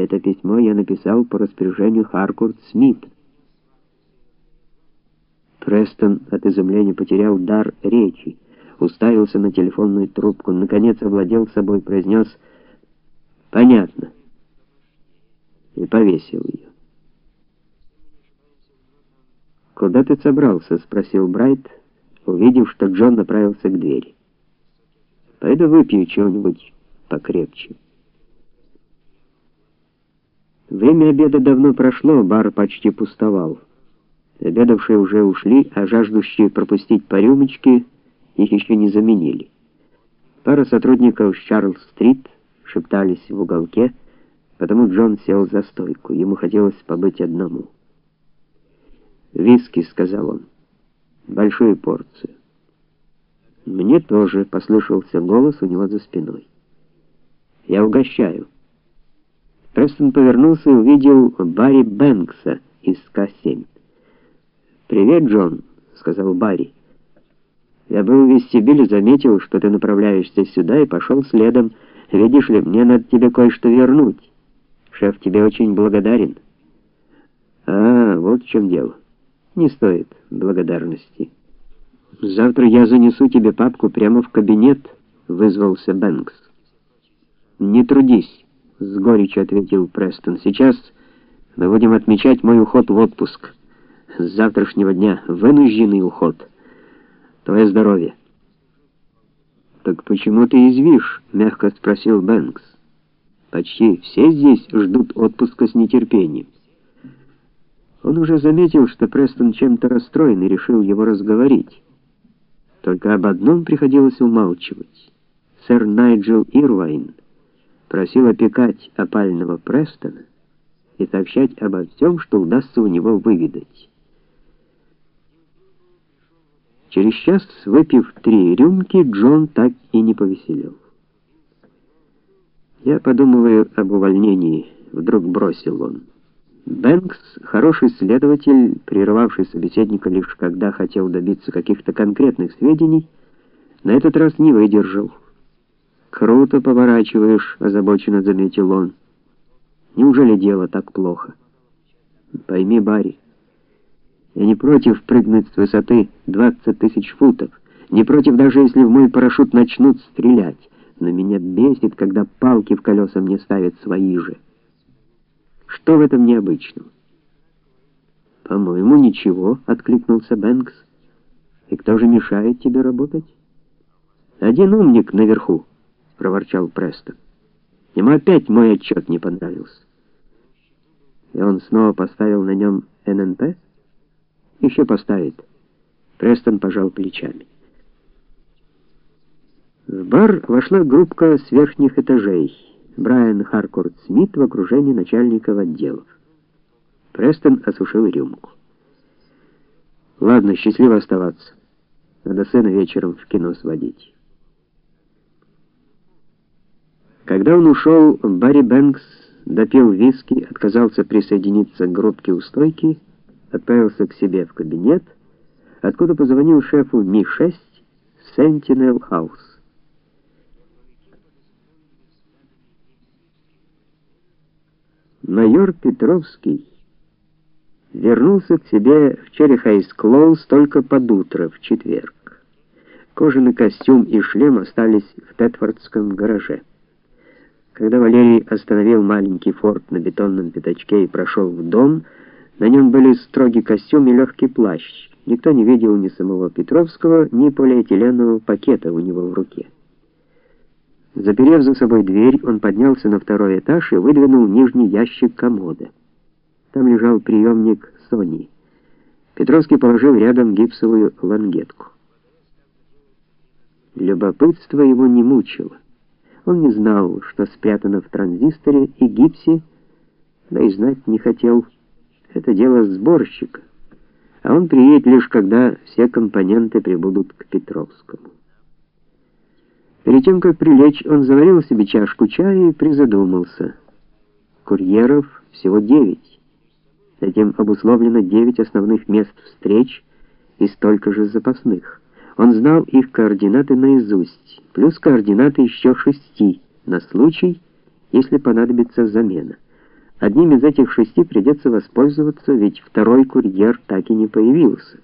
Это письмо я написал по распоряжению Харкурт Смит. Престон от изумления потерял дар речи, уставился на телефонную трубку, наконец овладел собой, произнес «Понятно» и повесил ее. «Куда ты собрался?» — спросил Брайт, увидев, что Джон направился к двери. «Пойду выпью чего-нибудь покрепче». Время обеда давно прошло, бар почти пустовал. Обедавшие уже ушли, а жаждущие пропустить по рюмочке их еще не заменили. Пара сотрудников Чарльз-стрит шептались в уголке, потому Джон сел за стойку. Ему хотелось побыть одному. «Виски», — сказал он, — «большую порцию». «Мне тоже», — послышался голос у него за спиной. «Я угощаю». Престон повернулся и увидел Барри Бэнкса из К-7. «Привет, Джон», — сказал Барри. «Я был в вестибюле, заметил, что ты направляешься сюда и пошел следом. Видишь ли, мне надо тебе кое-что вернуть. Шеф тебе очень благодарен». «А, вот в чем дело. Не стоит благодарности». «Завтра я занесу тебе папку прямо в кабинет», — вызвался Бэнкс. «Не трудись», — с горечью ответил Престон. «Сейчас мы будем отмечать мой уход в отпуск» с завтрашнего дня вынужденный уход. Твое здоровье. Так почему ты извишь? мягко спросил Бэнкс. Почти все здесь ждут отпуска с нетерпением. Он уже заметил, что Престон чем-то расстроен и решил его разговорить. Только об одном приходилось умалчивать. Сэр Найджел Ирвайн просил опекать опального Престона и сообщать обо всем, что удастся у него выведать. Через час, выпив три рюмки, Джон так и не повеселел. «Я подумываю об увольнении», — вдруг бросил он. Бэнкс, хороший следователь, прервавший собеседника лишь когда хотел добиться каких-то конкретных сведений, на этот раз не выдержал. «Круто поворачиваешь», — озабоченно заметил он. «Неужели дело так плохо?» «Пойми, Барри, я не против прыгнуть с высоты 20 тысяч футов, не против даже если в мой парашют начнут стрелять, но меня бесит, когда палки в колеса мне ставят свои же. Что в этом необычного? По-моему, ничего, откликнулся Бэнкс. И кто же мешает тебе работать? Один умник наверху, проворчал Престон. Ему опять мой отчет не понравился. И он снова поставил на нем ННП? Еще поставит. Престон пожал плечами. В бар вошла группа с верхних этажей. Брайан Харкорт Смит в окружении начальников отделов. Престон осушил рюмку. Ладно, счастливо оставаться. Надо сына вечером в кино сводить. Когда он ушел, Барри Бэнкс допил виски, отказался присоединиться к группке у стойки отправился к себе в кабинет, откуда позвонил шефу Ми-6 Sentinel House. Майор Петровский вернулся к себе в Черехайс Клоуз только под утро, в четверг. Кожаный костюм и шлем остались в Тетфордском гараже. Когда Валерий остановил маленький форт на бетонном пятачке и прошел в дом, на нем были строгий костюм и легкий плащ. Никто не видел ни самого Петровского, ни полиэтиленового пакета у него в руке. Заперев за собой дверь, он поднялся на второй этаж и выдвинул нижний ящик комода. Там лежал приемник Sony. Петровский положил рядом гипсовую лангетку. Любопытство его не мучило. Он не знал, что спрятано в транзисторе и гипсе, да и знать не хотел. Это дело сборщика, а он приедет лишь когда все компоненты прибудут к Петровскому. Перед тем, как прилечь, он заварил себе чашку чая и призадумался. Курьеров всего девять. Затем обусловлено девять основных мест встреч и столько же запасных. Он знал их координаты наизусть, плюс координаты еще шести, на случай, если понадобится замена. Одним из этих шести придется воспользоваться, ведь второй курьер так и не появился.